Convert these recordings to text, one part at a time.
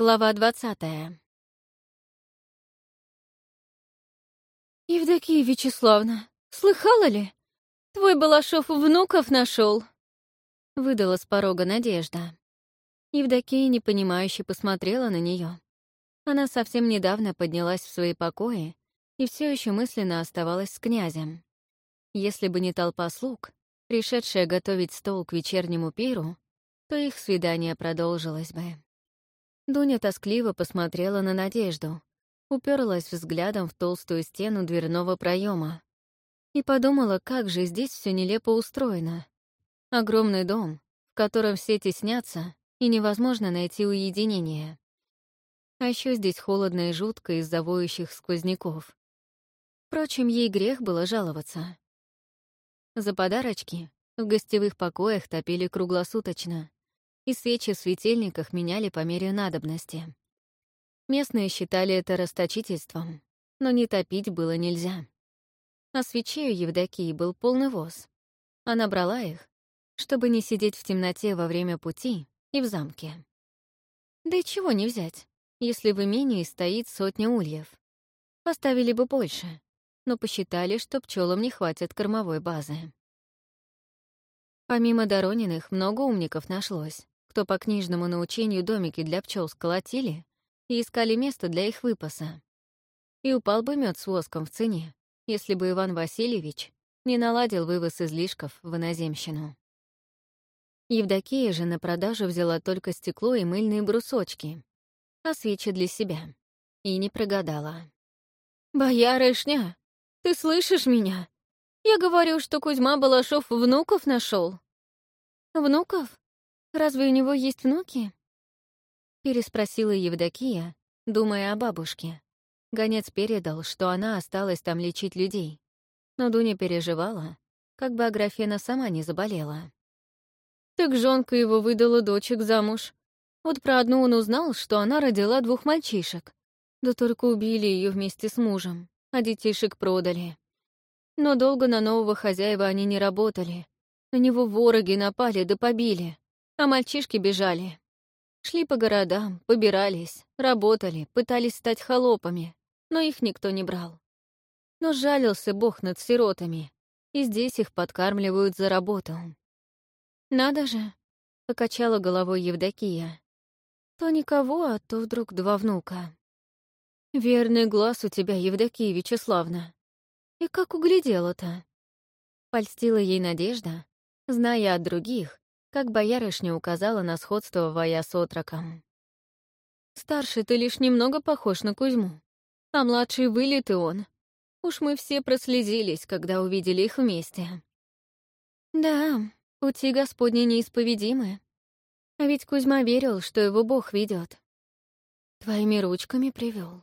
Глава двадцатая. «Евдокия Вячеславна, слыхала ли? Твой Балашов внуков нашел. выдала с порога Надежда. Евдокия непонимающе посмотрела на нее. Она совсем недавно поднялась в свои покои и все еще мысленно оставалась с князем. Если бы не толпа слуг, пришедшая готовить стол к вечернему пиру, то их свидание продолжилось бы. Дуня тоскливо посмотрела на Надежду, уперлась взглядом в толстую стену дверного проема и подумала, как же здесь все нелепо устроено. Огромный дом, в котором все теснятся, и невозможно найти уединение. А еще здесь холодно и жутко из-за воющих сквозняков. Впрочем, ей грех было жаловаться. За подарочки в гостевых покоях топили круглосуточно, и свечи в светильниках меняли по мере надобности. Местные считали это расточительством, но не топить было нельзя. А свечей у Евдокии был полный воз. Она брала их, чтобы не сидеть в темноте во время пути и в замке. Да и чего не взять, если в имении стоит сотня ульев. Поставили бы больше, но посчитали, что пчелам не хватит кормовой базы. Помимо Дорониных, много умников нашлось кто по книжному научению домики для пчел сколотили и искали место для их выпаса. И упал бы мед с воском в цене, если бы Иван Васильевич не наладил вывоз излишков в иноземщину. Евдокия же на продажу взяла только стекло и мыльные брусочки, а свечи для себя. И не прогадала. «Боярышня, ты слышишь меня? Я говорю, что Кузьма Балашов внуков нашел. «Внуков? Разве у него есть внуки?» Переспросила Евдокия, думая о бабушке. Гонец передал, что она осталась там лечить людей. Но Дуня переживала, как бы Аграфена сама не заболела. Так жонка его выдала дочек замуж. Вот про одну он узнал, что она родила двух мальчишек. Да только убили ее вместе с мужем, а детишек продали. Но долго на нового хозяева они не работали. На него вороги напали да побили а мальчишки бежали. Шли по городам, побирались, работали, пытались стать холопами, но их никто не брал. Но жалился Бог над сиротами, и здесь их подкармливают за работу. «Надо же», — покачала головой Евдокия. «То никого, а то вдруг два внука». «Верный глаз у тебя, Евдокия Вячеславна. И как углядела-то?» Польстила ей надежда, зная от других, как боярышня указала на сходство Вая с отроком. «Старший ты лишь немного похож на Кузьму, а младший вылет и он. Уж мы все прослезились, когда увидели их вместе». «Да, пути Господни неисповедимы. А ведь Кузьма верил, что его Бог ведет. Твоими ручками привел.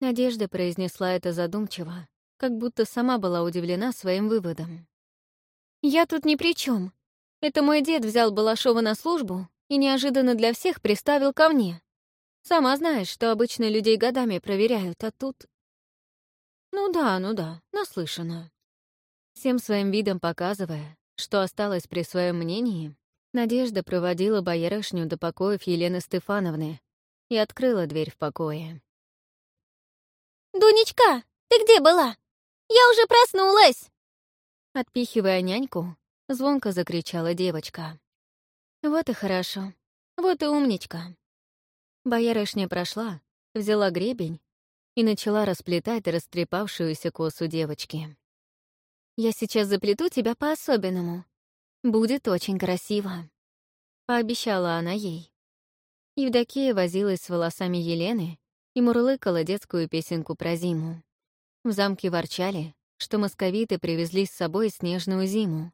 Надежда произнесла это задумчиво, как будто сама была удивлена своим выводом. «Я тут ни при чем. Это мой дед взял Балашова на службу и неожиданно для всех приставил ко мне. Сама знаешь, что обычно людей годами проверяют, а тут... Ну да, ну да, наслышана. Всем своим видом показывая, что осталось при своем мнении, Надежда проводила боярышню до покоев Елены Стефановны и открыла дверь в покое. «Дунечка, ты где была? Я уже проснулась!» Отпихивая няньку, Звонко закричала девочка. Вот и хорошо. Вот и умничка. Боярышня прошла, взяла гребень и начала расплетать растрепавшуюся косу девочки. «Я сейчас заплету тебя по-особенному. Будет очень красиво», — пообещала она ей. Евдокия возилась с волосами Елены и мурлыкала детскую песенку про зиму. В замке ворчали, что московиты привезли с собой снежную зиму,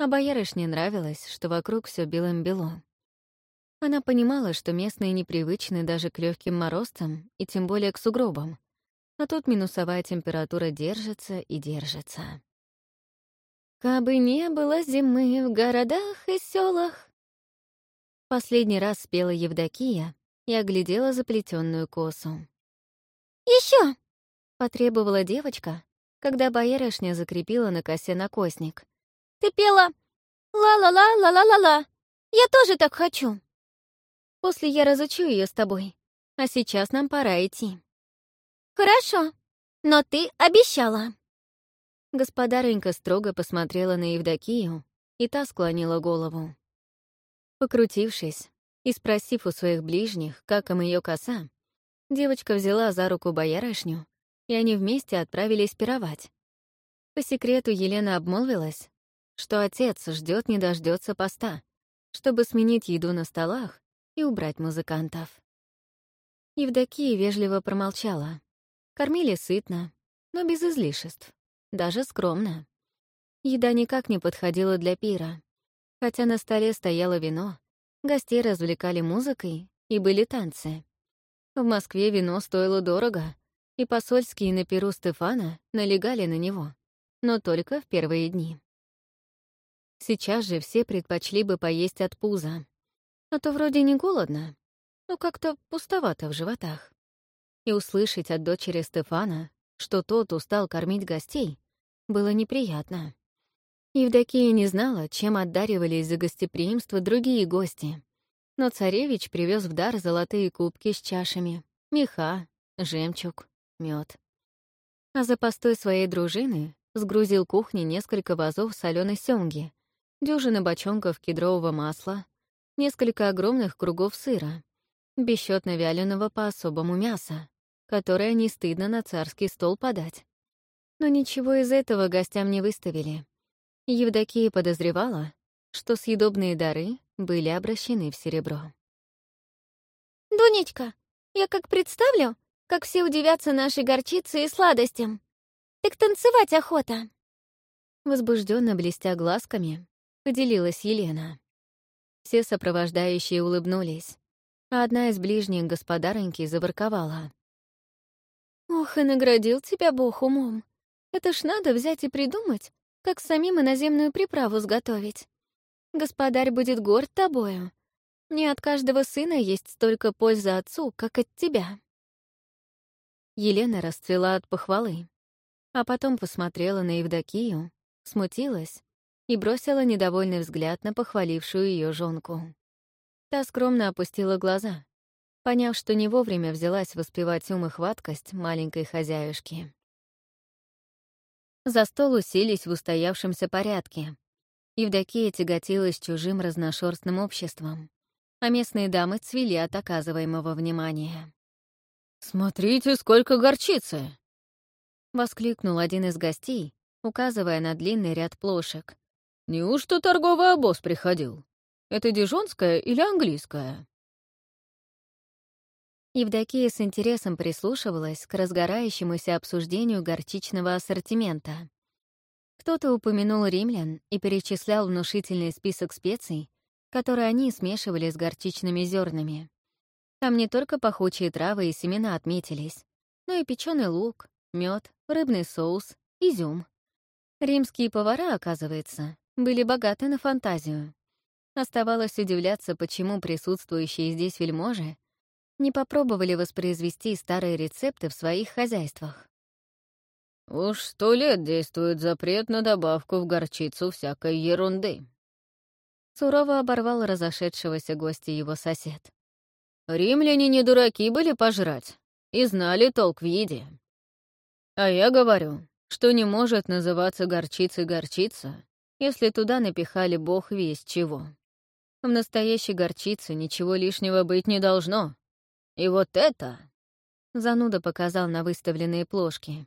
а боярышне нравилось, что вокруг все белым-бело. Она понимала, что местные непривычны даже к легким морозцам и тем более к сугробам, а тут минусовая температура держится и держится. «Кабы не было зимы в городах и селах», Последний раз спела Евдокия и оглядела заплетенную косу. Еще! потребовала девочка, когда боярышня закрепила на косе накосник. Ты пела «Ла-ла-ла, ла-ла-ла-ла». Я тоже так хочу». После я разучу ее с тобой. А сейчас нам пора идти». «Хорошо, но ты обещала». Господаренька строго посмотрела на Евдокию, и та склонила голову. Покрутившись и спросив у своих ближних, как им ее коса, девочка взяла за руку боярышню, и они вместе отправились пировать. По секрету Елена обмолвилась, что отец ждет не дождется поста, чтобы сменить еду на столах и убрать музыкантов. Евдокия вежливо промолчала. Кормили сытно, но без излишеств, даже скромно. Еда никак не подходила для пира. Хотя на столе стояло вино, гостей развлекали музыкой и были танцы. В Москве вино стоило дорого, и посольские на перу Стефана налегали на него, но только в первые дни. Сейчас же все предпочли бы поесть от пуза. А то вроде не голодно, но как-то пустовато в животах. И услышать от дочери Стефана, что тот устал кормить гостей, было неприятно. Евдокия не знала, чем отдаривались за гостеприимство другие гости. Но царевич привез в дар золотые кубки с чашами, меха, жемчуг, мед. А за постой своей дружины сгрузил кухни несколько вазов соленой сёмги, дюжина бочонков кедрового масла, несколько огромных кругов сыра, бесчетно вяленого по особому мяса, которое не стыдно на царский стол подать. Но ничего из этого гостям не выставили. Евдокия подозревала, что съедобные дары были обращены в серебро. «Дунечка, я как представлю, как все удивятся нашей горчице и сладостям. Так танцевать охота!» Возбужденно блестя глазками, поделилась Елена. Все сопровождающие улыбнулись, а одна из ближних господароньки забарковала. «Ох, и наградил тебя Бог умом. Это ж надо взять и придумать, как самим иноземную приправу сготовить. Господарь будет горд тобою. Не от каждого сына есть столько пользы отцу, как от тебя». Елена расцвела от похвалы, а потом посмотрела на Евдокию, смутилась и бросила недовольный взгляд на похвалившую ее жонку. Та скромно опустила глаза, поняв, что не вовремя взялась воспевать ум и хваткость маленькой хозяюшки. За стол уселись в устоявшемся порядке. Евдокия тяготилась чужим разношерстным обществом, а местные дамы цвели от оказываемого внимания. «Смотрите, сколько горчицы!» — воскликнул один из гостей, указывая на длинный ряд плошек. «Неужто торговый обоз приходил? Это дижонская или английская?» Евдокия с интересом прислушивалась к разгорающемуся обсуждению горчичного ассортимента. Кто-то упомянул римлян и перечислял внушительный список специй, которые они смешивали с горчичными зернами. Там не только пахучие травы и семена отметились, но и печеный лук, мед, рыбный соус, изюм. Римские повара, оказывается, были богаты на фантазию. Оставалось удивляться, почему присутствующие здесь вельможи не попробовали воспроизвести старые рецепты в своих хозяйствах. «Уж сто лет действует запрет на добавку в горчицу всякой ерунды», Сурово оборвал разошедшегося гостя его сосед. «Римляне не дураки были пожрать и знали толк в еде. А я говорю, что не может называться горчицей горчица, если туда напихали бог весь чего. В настоящей горчице ничего лишнего быть не должно, и вот это...» Зануда показал на выставленные плошки.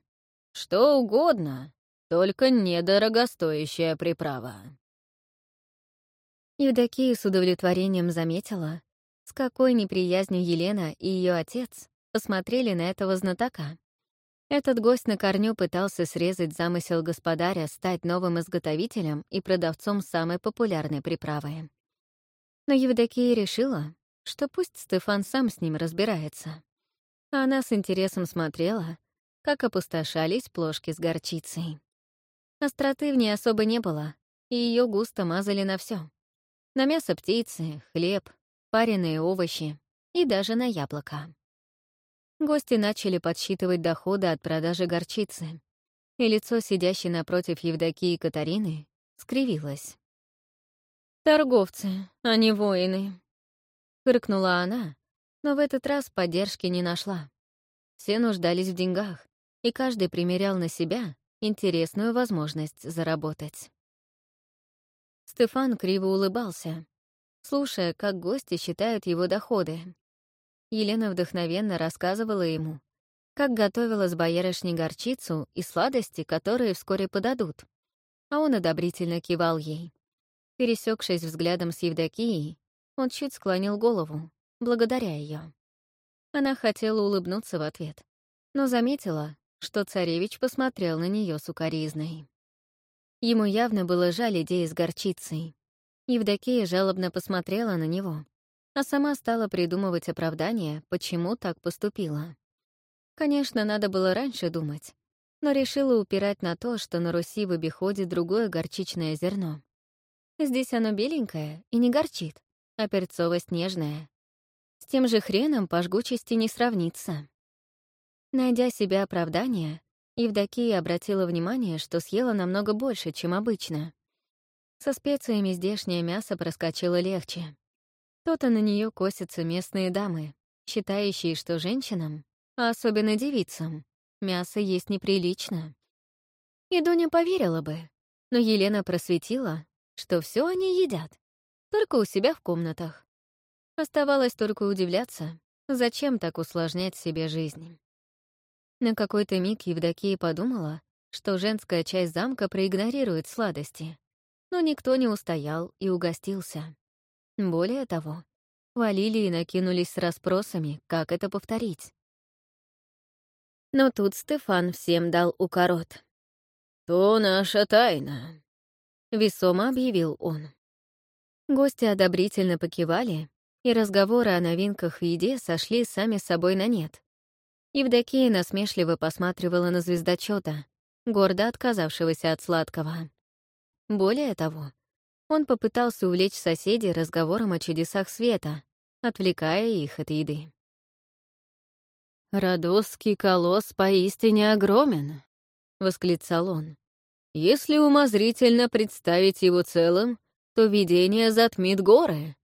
«Что угодно, только недорогостоящая приправа». Евдокия с удовлетворением заметила, с какой неприязнью Елена и ее отец посмотрели на этого знатока. Этот гость на корню пытался срезать замысел господаря стать новым изготовителем и продавцом самой популярной приправы. Но Евдокия решила, что пусть Стефан сам с ним разбирается. А она с интересом смотрела, как опустошались плошки с горчицей. Остроты в ней особо не было, и ее густо мазали на все: На мясо птицы, хлеб, пареные овощи и даже на яблоко. Гости начали подсчитывать доходы от продажи горчицы, и лицо сидящей напротив Евдокии Катарины скривилось. «Торговцы, а не воины», Фыркнула она, но в этот раз поддержки не нашла. Все нуждались в деньгах, и каждый примерял на себя интересную возможность заработать. Стефан криво улыбался, слушая, как гости считают его доходы. Елена вдохновенно рассказывала ему, как готовила с боярышней горчицу и сладости, которые вскоре подадут, а он одобрительно кивал ей. Пересекшись взглядом с Евдокией, он чуть склонил голову, благодаря ее. Она хотела улыбнуться в ответ, но заметила, что царевич посмотрел на нее сукоризной. Ему явно было жаль идеи с горчицей. Евдокия жалобно посмотрела на него, а сама стала придумывать оправдание, почему так поступила. Конечно, надо было раньше думать, но решила упирать на то, что на Руси в обиходе другое горчичное зерно. Здесь оно беленькое и не горчит, а перцовость нежная. С тем же хреном по жгучести не сравнится. Найдя себе оправдание, Евдокия обратила внимание, что съела намного больше, чем обычно. Со специями здешнее мясо проскочило легче. То-то на нее косятся местные дамы, считающие, что женщинам, а особенно девицам, мясо есть неприлично. И Дуня поверила бы, но Елена просветила, что все они едят, только у себя в комнатах. Оставалось только удивляться, зачем так усложнять себе жизнь. На какой-то миг Евдокия подумала, что женская часть замка проигнорирует сладости, но никто не устоял и угостился. Более того, валили и накинулись с расспросами, как это повторить. Но тут Стефан всем дал укорот. «То наша тайна», — весомо объявил он. Гости одобрительно покивали, и разговоры о новинках в еде сошли сами собой на нет. Евдокия насмешливо посматривала на звездочета, гордо отказавшегося от сладкого. Более того, он попытался увлечь соседей разговором о чудесах света, отвлекая их от еды. «Родосский колосс поистине огромен», — восклицал он. «Если умозрительно представить его целым, то видение затмит горы.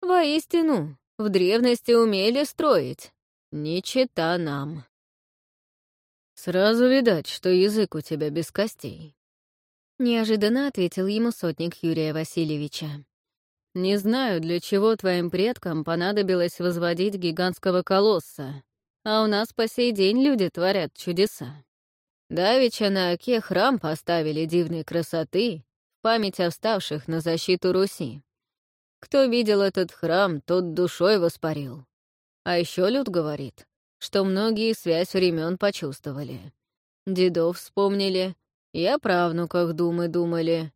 Воистину, в древности умели строить, не чита нам». «Сразу видать, что язык у тебя без костей», Неожиданно ответил ему сотник Юрия Васильевича. «Не знаю, для чего твоим предкам понадобилось возводить гигантского колосса, а у нас по сей день люди творят чудеса. Давеча на Оке храм поставили дивной красоты в память о вставших на защиту Руси. Кто видел этот храм, тот душой воспарил. А еще Люд говорит, что многие связь времен почувствовали. Дедов вспомнили, и о правнуках думы думали.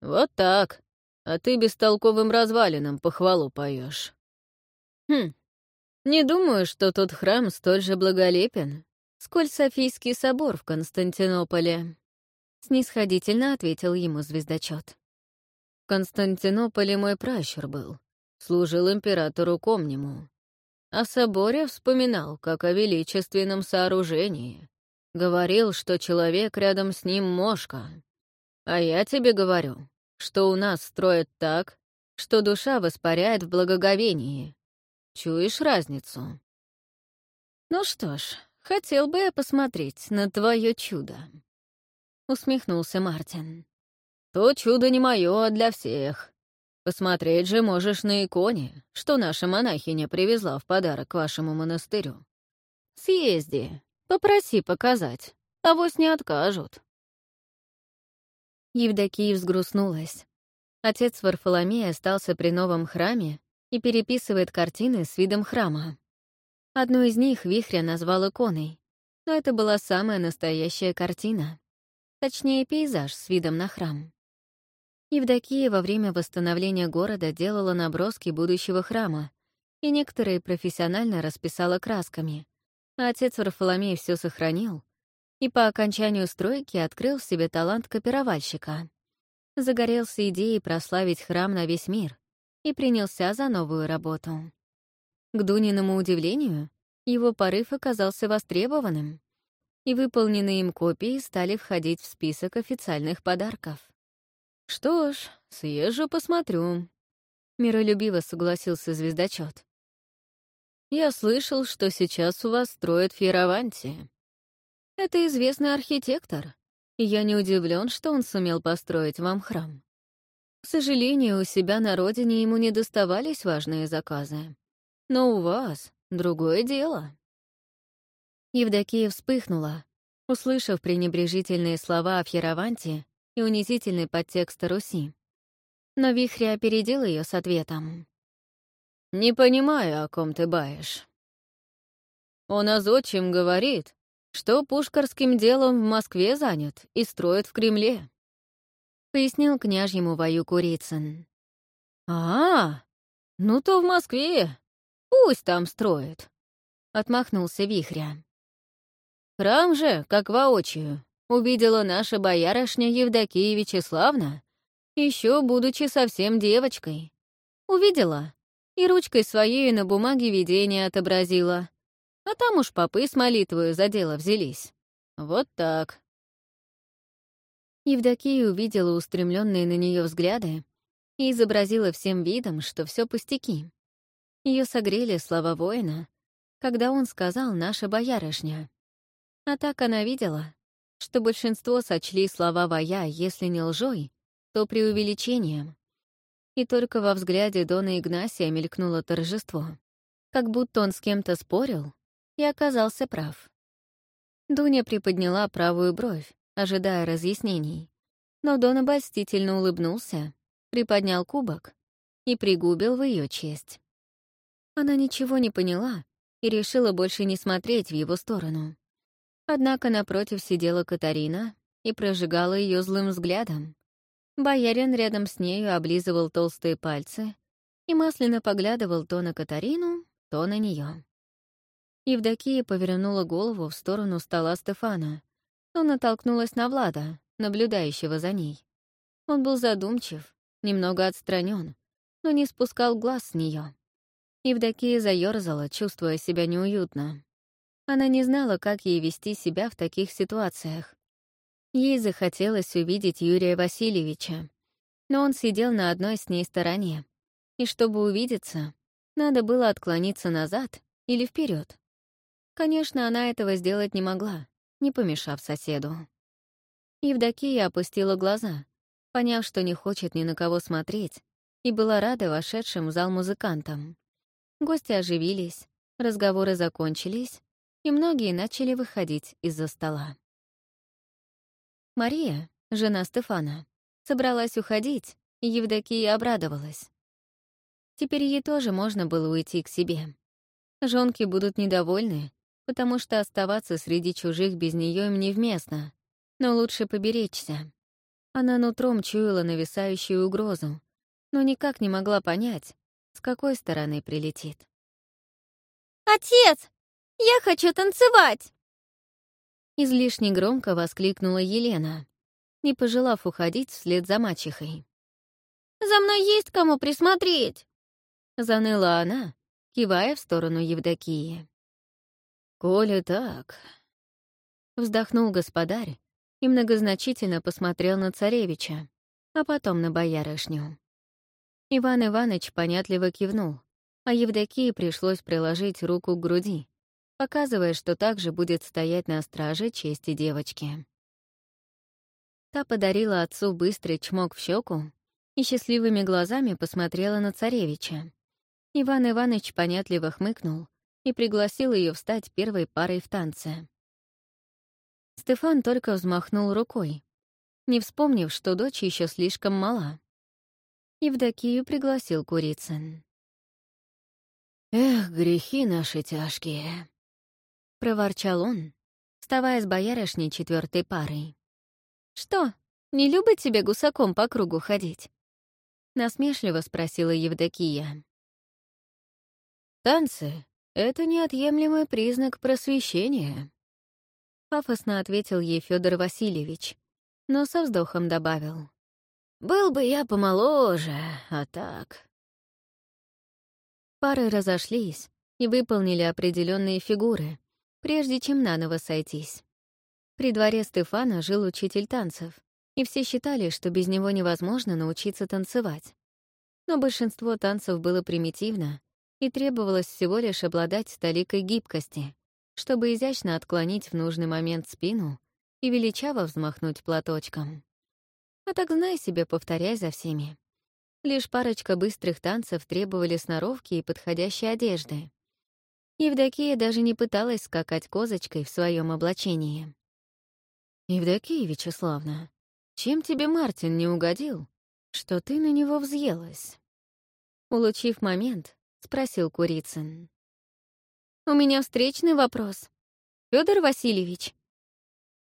Вот так. А ты бестолковым развалинам похвалу поешь. Хм, не думаю, что тот храм столь же благолепен, сколь Софийский собор в Константинополе. Снисходительно ответил ему звездочет. В Константинополе мой пращур был, служил императору Комнему. О соборе вспоминал, как о величественном сооружении, Говорил, что человек рядом с ним — мошка. А я тебе говорю, что у нас строят так, что душа воспаряет в благоговении. Чуешь разницу? Ну что ж, хотел бы я посмотреть на твое чудо. Усмехнулся Мартин. То чудо не мое, а для всех. Посмотреть же можешь на иконе, что наша монахиня привезла в подарок вашему монастырю. Съезди, Попроси показать, авось не откажут. Евдокия взгрустнулась. Отец Варфоломея остался при новом храме и переписывает картины с видом храма. Одну из них Вихря назвал иконой, но это была самая настоящая картина. Точнее, пейзаж с видом на храм. Евдокия во время восстановления города делала наброски будущего храма, и некоторые профессионально расписала красками, отец Варфоломей все сохранил и по окончанию стройки открыл себе талант копировальщика. Загорелся идеей прославить храм на весь мир и принялся за новую работу. К Дуниному удивлению, его порыв оказался востребованным, и выполненные им копии стали входить в список официальных подарков. «Что ж, съезжу посмотрю», — миролюбиво согласился звездочет. «Я слышал, что сейчас у вас строят Фьеравантия. Это известный архитектор, и я не удивлен, что он сумел построить вам храм. К сожалению, у себя на родине ему не доставались важные заказы. Но у вас другое дело». Евдокия вспыхнула, услышав пренебрежительные слова о Фьераванте и унизительный подтекст Руси. Но Вихря опередил ее с ответом. «Не понимаю, о ком ты баешь. Он о зодчим говорит, что пушкарским делом в Москве занят и строит в Кремле», — пояснил княжьему вою Курицын. «А, ну то в Москве. Пусть там строит», — отмахнулся Вихря. «Храм же, как воочию, увидела наша боярышня Евдокия Вячеславна, еще будучи совсем девочкой. Увидела и ручкой своей на бумаге видение отобразила. А там уж попы с молитвою за дело взялись. Вот так. Евдокия увидела устремленные на нее взгляды и изобразила всем видом, что все пустяки. Ее согрели слова воина, когда он сказал «наша боярышня». А так она видела, что большинство сочли слова воя, если не лжой, то преувеличением. И только во взгляде Дона Игнасия мелькнуло торжество, как будто он с кем-то спорил и оказался прав. Дуня приподняла правую бровь, ожидая разъяснений. Но Дон обольстительно улыбнулся, приподнял кубок и пригубил в ее честь. Она ничего не поняла и решила больше не смотреть в его сторону. Однако напротив сидела Катарина и прожигала ее злым взглядом, Боярин рядом с нею облизывал толстые пальцы и мысленно поглядывал то на Катарину, то на нее. Евдокия повернула голову в сторону стола Стефана, но натолкнулась на Влада, наблюдающего за ней. Он был задумчив, немного отстранен, но не спускал глаз с нее. Евдокия заерзала, чувствуя себя неуютно. Она не знала, как ей вести себя в таких ситуациях. Ей захотелось увидеть Юрия Васильевича, но он сидел на одной с ней стороне, и чтобы увидеться, надо было отклониться назад или вперед. Конечно, она этого сделать не могла, не помешав соседу. Евдокия опустила глаза, поняв, что не хочет ни на кого смотреть, и была рада вошедшим в зал музыкантам. Гости оживились, разговоры закончились, и многие начали выходить из-за стола. Мария, жена Стефана, собралась уходить, и Евдокия обрадовалась. Теперь ей тоже можно было уйти к себе. Жонки будут недовольны, потому что оставаться среди чужих без нее им невместно, но лучше поберечься. Она нутром чуяла нависающую угрозу, но никак не могла понять, с какой стороны прилетит. «Отец, я хочу танцевать!» Излишне громко воскликнула Елена, не пожелав уходить вслед за мачехой. «За мной есть кому присмотреть!» Заныла она, кивая в сторону Евдокии. «Коля так...» Вздохнул господарь и многозначительно посмотрел на царевича, а потом на боярышню. Иван Иванович понятливо кивнул, а Евдокии пришлось приложить руку к груди, показывая, что также будет стоять на страже чести девочки. Та подарила отцу быстрый чмок в щеку и счастливыми глазами посмотрела на царевича. Иван Иванович понятливо хмыкнул и пригласил ее встать первой парой в танце. Стефан только взмахнул рукой, не вспомнив, что дочь еще слишком мала. Евдокию пригласил Курицын. «Эх, грехи наши тяжкие!» Проворчал он, вставая с боярышней четвертой парой. «Что, не любит тебе гусаком по кругу ходить?» — насмешливо спросила Евдокия. «Танцы — это неотъемлемый признак просвещения», — пафосно ответил ей Федор Васильевич, но со вздохом добавил. «Был бы я помоложе, а так...» Пары разошлись и выполнили определенные фигуры, прежде чем наново сойтись. При дворе Стефана жил учитель танцев, и все считали, что без него невозможно научиться танцевать. Но большинство танцев было примитивно, и требовалось всего лишь обладать толикой гибкости, чтобы изящно отклонить в нужный момент спину и величаво взмахнуть платочком. А так знай себе, повторяй за всеми. Лишь парочка быстрых танцев требовали сноровки и подходящей одежды. Евдокия даже не пыталась скакать козочкой в своем облачении. «Евдокия Вячеславна, чем тебе Мартин не угодил, что ты на него взъелась?» Улучив момент, спросил Курицын. «У меня встречный вопрос. Федор Васильевич,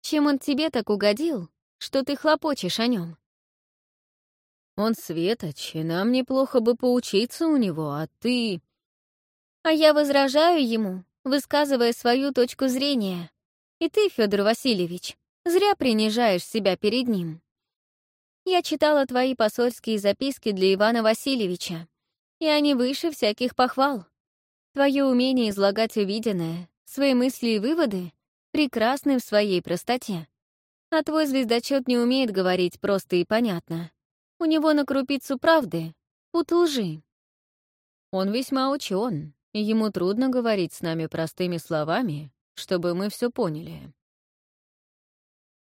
чем он тебе так угодил, что ты хлопочешь о нем? Он светоч, и нам неплохо бы поучиться у него, а ты... А я возражаю ему, высказывая свою точку зрения. И ты, Федор Васильевич, зря принижаешь себя перед ним. Я читала твои посольские записки для Ивана Васильевича, и они выше всяких похвал. Твое умение излагать увиденное, свои мысли и выводы прекрасны в своей простоте. А твой звездочет не умеет говорить просто и понятно. У него на крупицу правды, пут лжи. Он весьма учен, ему трудно говорить с нами простыми словами, чтобы мы все поняли.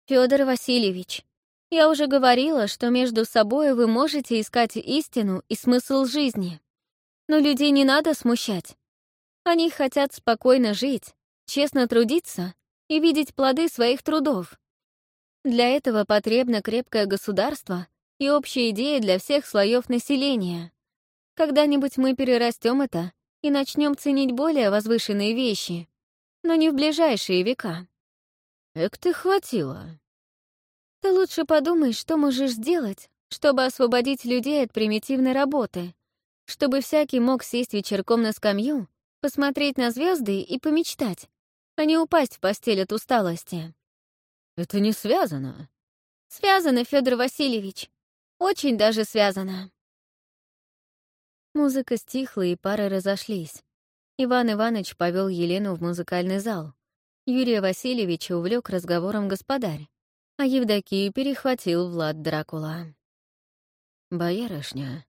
Федор Васильевич, я уже говорила, что между собой вы можете искать истину и смысл жизни. Но людей не надо смущать. Они хотят спокойно жить, честно трудиться и видеть плоды своих трудов. Для этого потребно крепкое государство и общая идея для всех слоев населения. Когда-нибудь мы перерастем это и начнем ценить более возвышенные вещи, но не в ближайшие века. Эк ты хватило. Ты лучше подумай, что можешь сделать, чтобы освободить людей от примитивной работы, чтобы всякий мог сесть вечерком на скамью, посмотреть на звезды и помечтать, а не упасть в постель от усталости. Это не связано. Связано, Федор Васильевич. Очень даже связано. Музыка стихла, и пары разошлись. Иван Иванович повел Елену в музыкальный зал. Юрия Васильевича увлек разговором господарь, а Евдокию перехватил Влад Дракула. «Боярышня,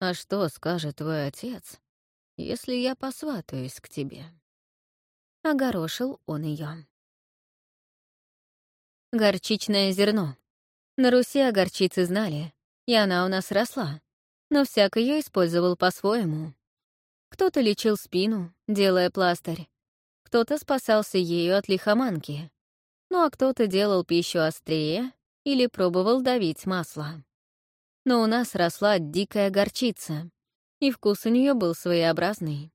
а что скажет твой отец, если я посватаюсь к тебе?» Огорошил он ее. Горчичное зерно. На Руси о горчице знали, и она у нас росла, но всяк ее использовал по-своему. Кто-то лечил спину, делая пластырь, кто-то спасался ею от лихоманки, ну а кто-то делал пищу острее или пробовал давить масло. Но у нас росла дикая горчица, и вкус у нее был своеобразный.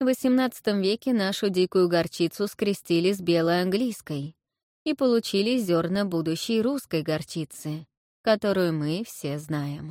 В XVIII веке нашу дикую горчицу скрестили с белой английской и получили зерна будущей русской горчицы, которую мы все знаем.